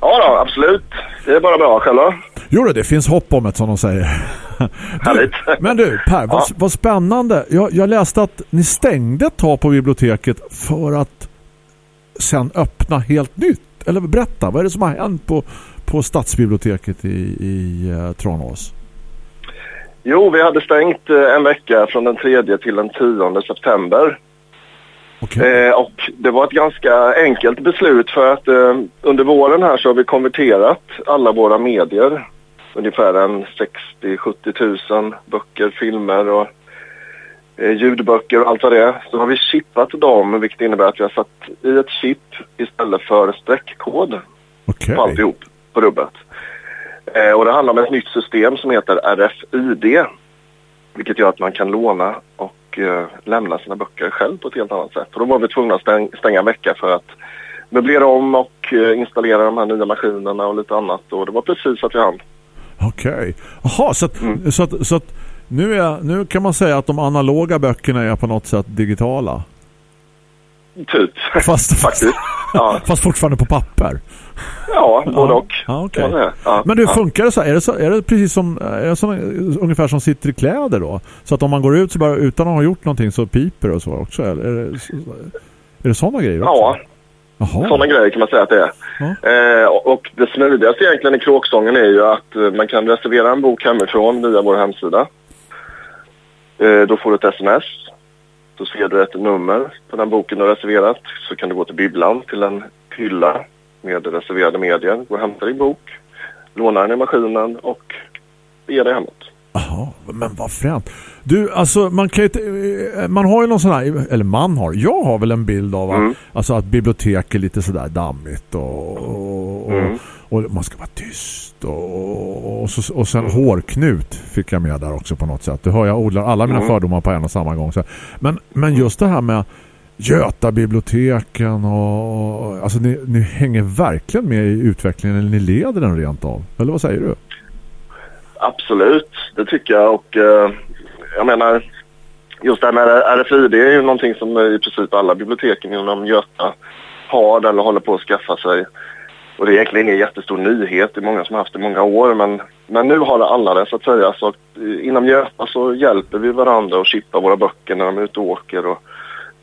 M: Ja då, absolut. Det är bara bra själva.
H: Jo då, det finns hopp om ett som de säger.
M: Härligt.
H: Men du, Per, vad, vad spännande. Jag, jag läste att ni stängde ett tag på biblioteket för att sen öppna helt nytt. Eller berätta, vad är det som har hänt på, på stadsbiblioteket i, i uh, Tranås?
M: Jo, vi hade stängt eh, en vecka från den 3 till den 10 september. Eh, och det var ett ganska enkelt beslut för att eh, under våren här så har vi konverterat alla våra medier. Ungefär en 60-70 000 böcker, filmer och eh, ljudböcker och allt vad det är. Så har vi chippat dem vilket innebär att vi har satt i ett chip istället för streckkod på alltihop på rubbet. Eh, och det handlar om ett nytt system som heter RFID. Vilket gör att man kan låna och eh, lämna sina böcker själv på ett helt annat sätt. Och då var vi tvungna att stäng, stänga en vecka för att möblera om och eh, installera de här nya maskinerna och lite annat. Och det var precis att vi hann.
H: Okej. Jaha, så, att, så, att, så att nu, är, nu kan man säga att de analoga böckerna är på något sätt digitala.
M: Typ.
H: Fast,
M: Faktiskt. Ja.
H: fast fortfarande på papper.
M: Ja, både och.
H: Ja,
M: kan man säga. Ja.
H: Men
M: Ja.
H: funkar det så? Är det, så, är det precis som, är det som ungefär som sitter i kläder då? Så att om man går ut så bara utan att ha gjort någonting så piper det och så också? Eller är det, är det sådana grejer också?
M: Ja, sådana grejer kan man säga att det är. Eh, och- och det smidigaste egentligen i kråksången är ju att eh, man kan reservera en bok hemifrån via vår hemsida. Eh, då får du ett sms. Då ser du ett nummer på den boken du har reserverat. Så kan du gå till bibblan till en hylla med reserverade medier. Gå och hämta din bok, låna den i maskinen och ge dig hemåt.
H: Jaha, men vad fränt. Du, alltså man kan ju eh, man har ju någon sån här, eller man har, jag har väl en bild av att,
M: Mm.
H: alltså att bibliotek är lite sådär dammigt och, och,
M: Mm.
H: och, och man ska vara tyst och, och, så, och sen hårknut fick jag med där också på något sätt. Du hör, jag odlar alla mina
M: Mm.
H: fördomar på en och samma gång. Så. Men, men just det här med Götabiblioteken och, och alltså ni, ni hänger verkligen med i utvecklingen eller ni leder den rent av. Eller vad säger du?
M: Absolut, det tycker jag. Och eh, jag menar, just det här med RFID är ju någonting som i princip alla biblioteken inom Göta har eller håller på att skaffa sig. Och det är egentligen ingen jättestor nyhet. Det är många som har haft det i många år. Men, men nu har det alla det så att säga. Så att, eh, inom Göta så hjälper vi varandra att chippa våra böcker när de är ute och åker. Och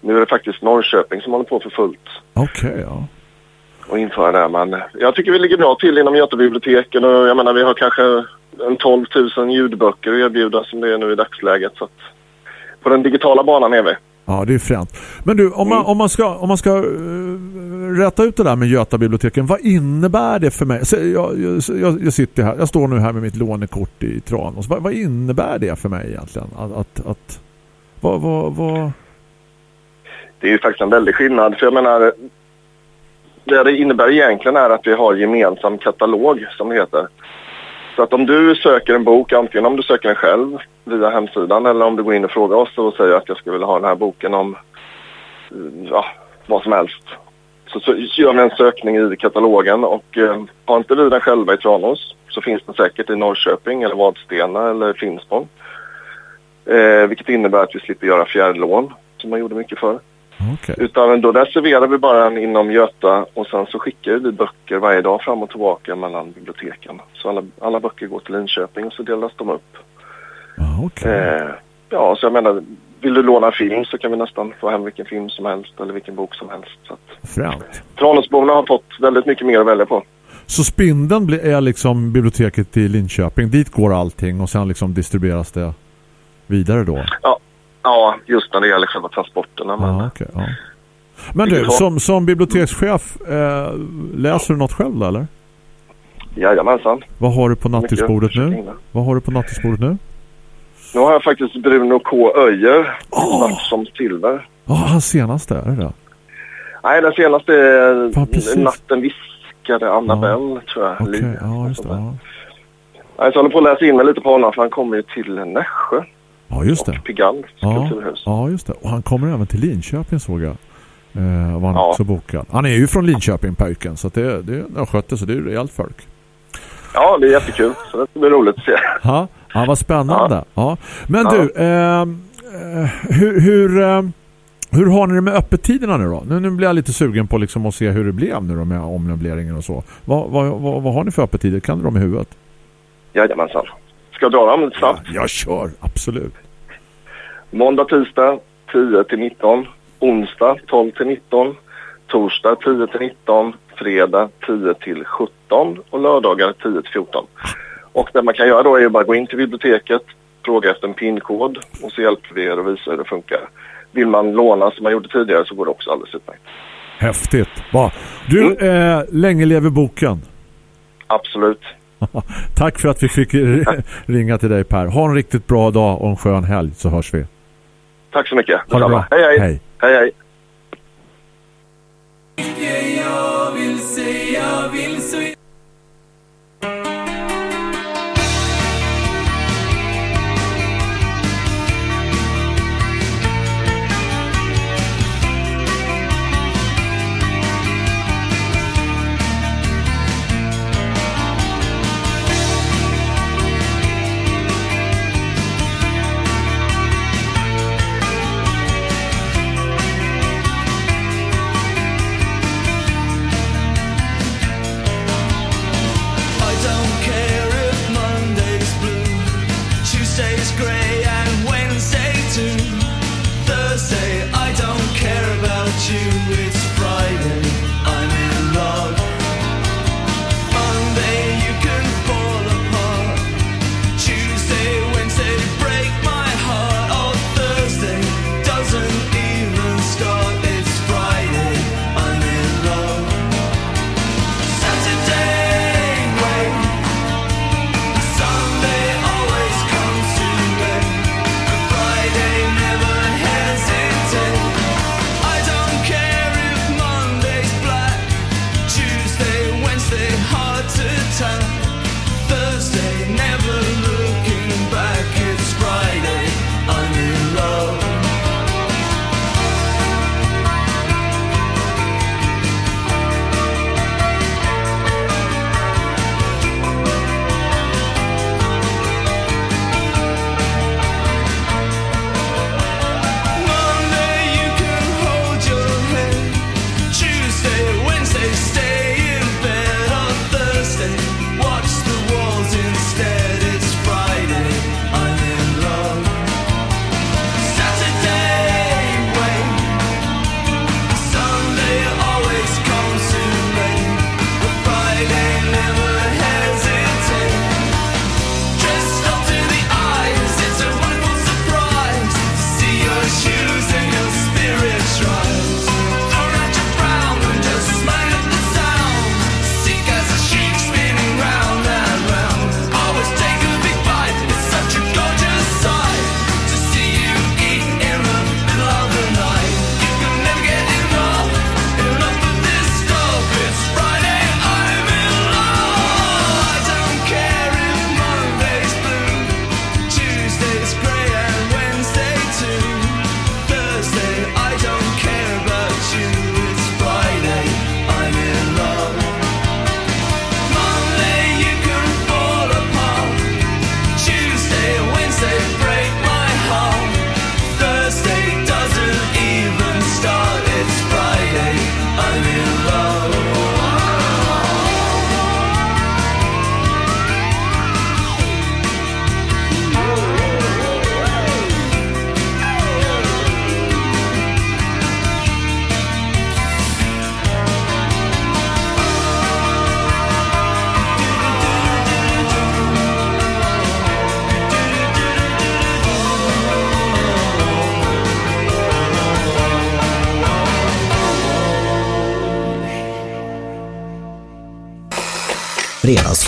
M: nu är det faktiskt Norrköping som håller på för fullt
H: Okej, ja.
M: och införa det. Men jag tycker vi ligger bra till inom Götabiblioteken och jag menar vi har kanske en 12 000 ljudböcker att erbjuda som det är nu i dagsläget. Så på den digitala banan är vi.
H: Ja, det är fränt. Men du, om man, om man ska, om man ska uh, rätta ut det där med Götabiblioteken, vad innebär det för mig? Så jag, jag, jag sitter här, jag står nu här med mitt lånekort i Tranås. Vad, vad innebär det för mig egentligen? Att, att, att vad, vad, vad...
M: Det är ju faktiskt en väldig skillnad. För jag menar, det det innebär egentligen är att vi har gemensam katalog som det heter. Så att om du söker en bok, antingen om du söker den själv via hemsidan eller om du går in och frågar oss och säger att jag skulle vilja ha den här boken om ja, vad som helst. Så, så gör vi en sökning i katalogen och eh, har inte vi den själva i Tranås så finns den säkert i Norrköping eller Vadstena eller Finspång. Eh, vilket innebär att vi slipper göra fjärrlån som man gjorde mycket förr. Utan då reserverar vi bara den inom Göta och sen så skickar vi böcker varje dag fram och tillbaka mellan biblioteken. Så alla, alla böcker går till Linköping och så delas de upp. Eh, ja, så jag menar, vill du låna film så kan vi nästan få hem vilken film som helst eller vilken bok som helst. Så att. Tranåsborna har fått väldigt mycket mer att välja på.
H: Så Spindeln är liksom biblioteket i Linköping. Dit går allting och sen liksom distribueras det vidare då.
M: Ja, ja just när det gäller själva transporterna. Men
H: Ja, okej, ja. Men du, som, som bibliotekschef, eh, läser du något själv då, eller?
M: Jajamensan.
H: Vad har du på nattduksbordet
M: Mycket
H: nu? Vad har du på nattduksbordet nu?
M: Nu har jag faktiskt Bruno K. Öijer, Natt som silver.
H: Ja, hans senaste, är det det?
M: Nej, den senaste är
H: Ja.
M: Natten viskade Annabelle, tror jag.
H: Okej,
M: Liv.
H: ja just det. Ja,
M: Nej, så jag håller på att läsa in mig lite på honom för han kommer ju till Nässjö.
H: Ja just det.
M: Pigalle
H: Ja,
M: kulturhus.
H: ja, just det. Och han kommer även till Linköping såg jag. Eh, var han
M: Ja.
H: också bokad. Han är ju från Linköping, pojken. Så att det, det har skötte så det är ju rejält folk.
M: Ja, det är jättekul. Så det ska bli roligt att se.
H: Ja, ja vad spännande. Ja. Men
M: Ja.
H: du, eh, eh, hur, hur, eh, hur har ni det med öppettiderna nu då? Nu, nu blir jag lite sugen på liksom att se hur det blev nu då med ommöbleringen och så. Vad, vad, vad, vad har ni för öppettider? Kan du dem i huvudet?
M: Jajamensan. Ska jag dra dem snabbt?
H: Jag kör, absolut.
M: Måndag, tisdag 10 till 19. Onsdag 12 till 19. Torsdag 10 till 19. Fredag 10 till 17. Och lördagar 10 till 14. Och det man kan göra då är ju bara gå in till biblioteket, fråga efter en pinkod och så hjälper vi er att visa hur det funkar. Vill man låna som man gjorde tidigare så går det också alldeles utmärkt.
H: Häftigt. Va? Du, eh, länge lever boken.
M: Absolut.
H: Tack för att vi fick ringa till dig Per. Ha en riktigt bra dag och en skön helg så hörs vi.
M: Tack så mycket.
H: Ha det bra.
M: Hej, hej.
H: Hej.
M: hej,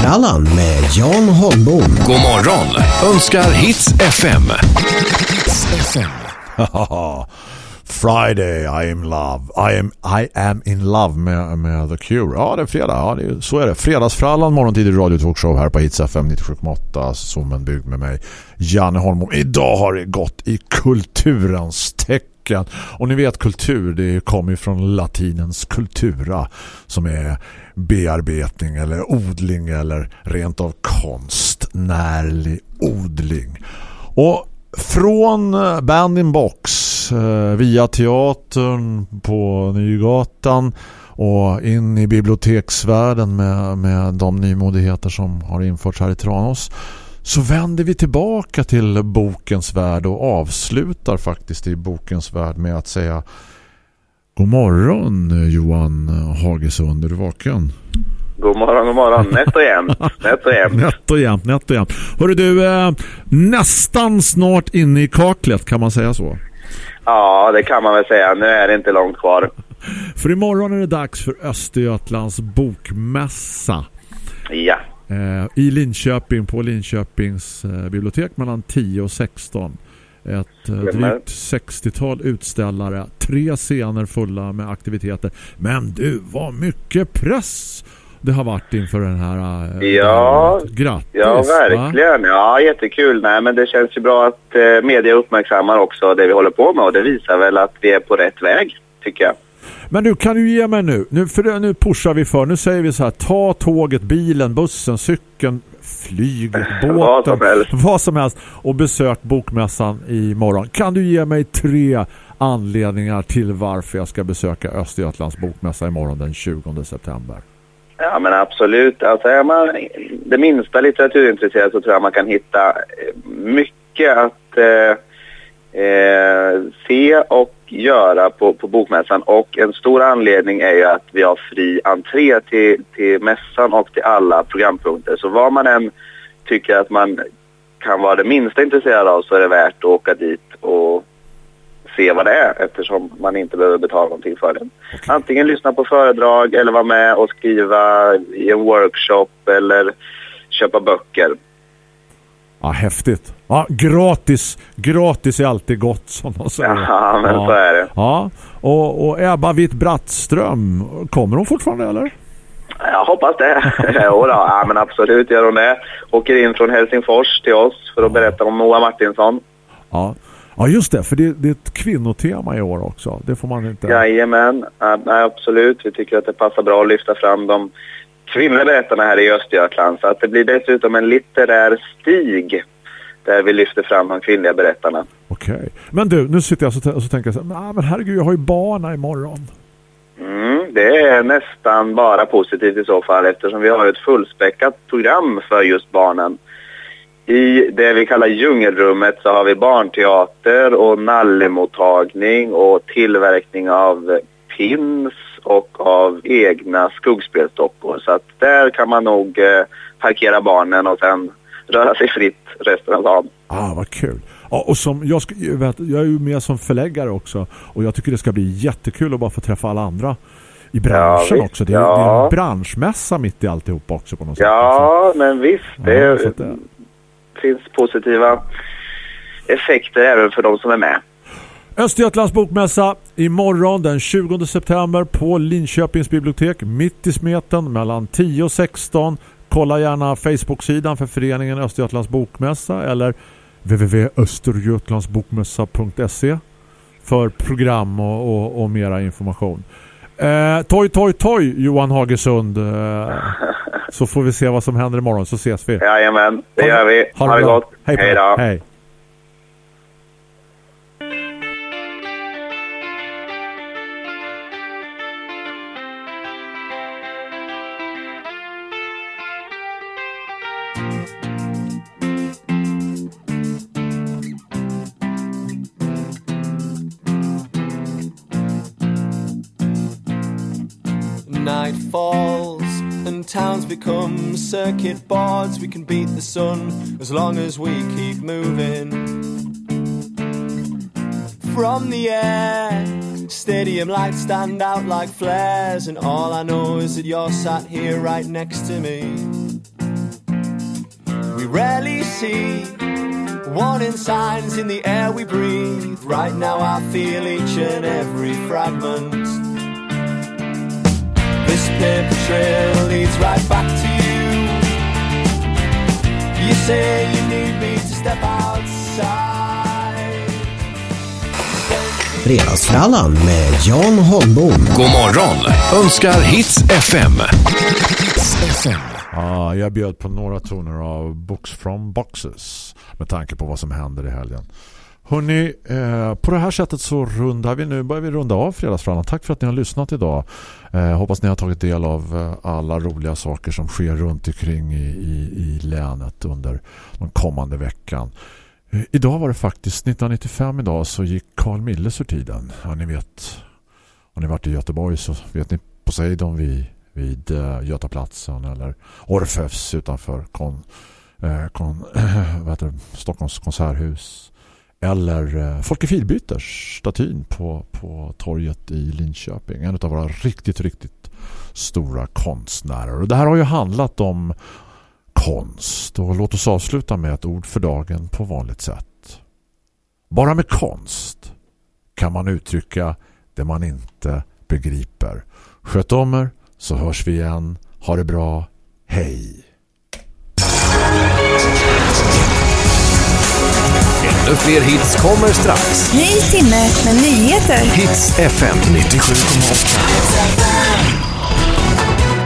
G: Fredagsfrallan med Jan Holmbom.
E: God morgon önskar Hits FM. Hits FM.
H: Friday, I am love. I am, I am in love med, med The Cure. Ja, det är fredag. Ja, det är, så är det. Fredagsfrallan, morgontid i Radio Talkshow här på Hits FM 97.8 som en bygg med mig, Janne Holmom. Idag har det gått i kulturens tecken. Och ni vet kultur, det kommer ju från latinens kultura som är bearbetning eller odling eller rent av konstnärlig odling. Och från eh, Band in Box eh, via teatern på Nygatan och in i biblioteksvärlden med, med de nymodigheter som har införts här i Tranås så vänder vi tillbaka till bokens värld och avslutar faktiskt i bokens värld med att säga God morgon Johan Hagesund, är du vaken?
N: God morgon, god morgon. Nätt och jämnt. Nätt och jämnt.
H: Nätt och jämnt, nätt och jämnt. Hörru du, eh, nästan snart inne i kaklet, kan man säga så?
N: Ja, det kan man väl säga. Nu är det inte långt kvar.
H: För imorgon är det dags för Östergötlands bokmässa.
N: Ja.
H: Eh, I Linköping, på Linköpings eh, bibliotek mellan 10 och 16. Ett eh, drygt 60-tal utställare, tre scener fulla med aktiviteter. Men du, vad mycket press det har varit inför den här
N: Ja,
H: Grattis!
N: ja
H: va?
N: verkligen. Ja, jättekul. Nej, men det känns ju bra att media uppmärksammar också det vi håller på med och det visar väl att vi är på rätt väg, tycker jag.
H: Men du, kan du ge mig nu, nu för det- nu pushar vi för, nu säger vi så här, ta tåget, bilen, bussen, cykeln, flyget, båten,
N: Vad som helst.
H: vad som helst och besök bokmässan imorgon. Kan du ge mig tre anledningar till varför jag ska besöka Östergötlands bokmässa imorgon den 20 september?
N: Ja, men absolut. Alltså är man det minsta litteraturintresserad så tror jag man kan hitta eh, mycket att eh, eh, se och göra på, på bokmässan. Och en stor anledning är ju att vi har fri entré till, till mässan och till alla programpunkter. Så vad man än tycker att man kan vara det minsta intresserad av så är det värt att åka dit och se vad det är eftersom man inte behöver betala någonting för det. Antingen lyssna på föredrag eller vara med och skriva i en workshop eller köpa böcker.
H: Ja, häftigt. Ja, gratis. Gratis är alltid gott som de säger.
N: Ja, men så är det.
H: Ja, och, och Ebba Witt-Brattström, kommer hon fortfarande eller?
N: Jag hoppas det. Jodå, ja, men absolut gör hon det. Åker in från Helsingfors till oss för att berätta om Moa Martinsson.
H: Ja. Ja, just det. För det, det är ett kvinnotema i år också. Det får man inte...
N: Jajamän, ja, nej, absolut. Vi tycker att det passar bra att lyfta fram de kvinnliga berättarna här i Östergötland. Så att det blir dessutom en litterär stig där vi lyfter fram de kvinnliga berättarna.
H: Okej. Men du, nu sitter jag och så, och så tänker jag så här, "Nej, men herregud, jag har ju barna imorgon.
N: Mm, det är nästan bara positivt i så fall eftersom vi har ett fullspäckat program för just barnen. I det vi kallar djungelrummet så har vi barnteater och nallemottagning och tillverkning av pins och av egna skuggspelstockor. Så att där kan man nog eh, parkera barnen och sen röra sig fritt resten av dagen.
H: Ah, vad kul. Ja, och som, jag, ska, jag, är ju med som förläggare också. Och jag tycker det ska bli jättekul att bara få träffa alla andra i branschen
N: visst,
H: också. Det är,
N: ja.
H: det är en branschmässa mitt i alltihop också på något sätt.
N: Ja, men visst. Det
H: Ja, det-
N: finns positiva effekter även för de som är med.
H: Östergötlands bokmässa imorgon den 20 september på Linköpings bibliotek mitt i smeten mellan 10 och 16. Kolla gärna Facebook-sidan för föreningen Östergötlands bokmässa eller www.östergötlandsbokmässa.se för program och, och, och mera information. Eh, toj, toj, toj Johan Hagesund. Eh, så får vi se vad som händer imorgon så ses vi.
N: Jajamän, det gör vi. Ha det
H: bra.
N: gott.
H: Hej,
N: Hej då.
H: Hej.
O: Towns become circuit boards. We can beat the sun as long as we keep moving. From the air, stadium lights stand out like flares, and all I know is that you're sat here right next to me. We rarely see. Warning signs in the air we breathe. Right now I feel each and every fragment. Paper trail leads right back to you. You say you need me to step outside.
G: Fredagsfrallan med Jan Holmbom.
E: God morgon önskar Hits FM. Hits FM.
H: Ja, jag bjöd på några toner av Books from Boxes med tanke på vad som händer i helgen. Hörrni, eh, på det här sättet så rundar vi nu, börjar vi runda av fredagsfrallan. Tack för att ni har lyssnat idag. Eh, hoppas ni har tagit del av eh, alla roliga saker som sker runt omkring i, i, i länet under den kommande veckan. Eh, Idag var det faktiskt 1995 idag så gick Carl Milles ur tiden. Ja, ni vet, har ni varit i Göteborg så vet ni Poseidon vid, vid eh, Götaplatsen eller Orfeus utanför kon, eh, kon, vad heter det, Stockholms konserthus eller eh, Folke Filbyters statyn på, på torget i Linköping. En av våra riktigt, riktigt stora konstnärer. Och det här har ju handlat om konst. Och låt oss avsluta med ett ord för dagen på vanligt sätt. Bara med konst kan man uttrycka det man inte begriper. Sköt om er så hörs vi igen. Ha det bra. Hej!
E: Ännu fler hits kommer strax.
D: Ny timme med nyheter.
E: Hits FM 97,8.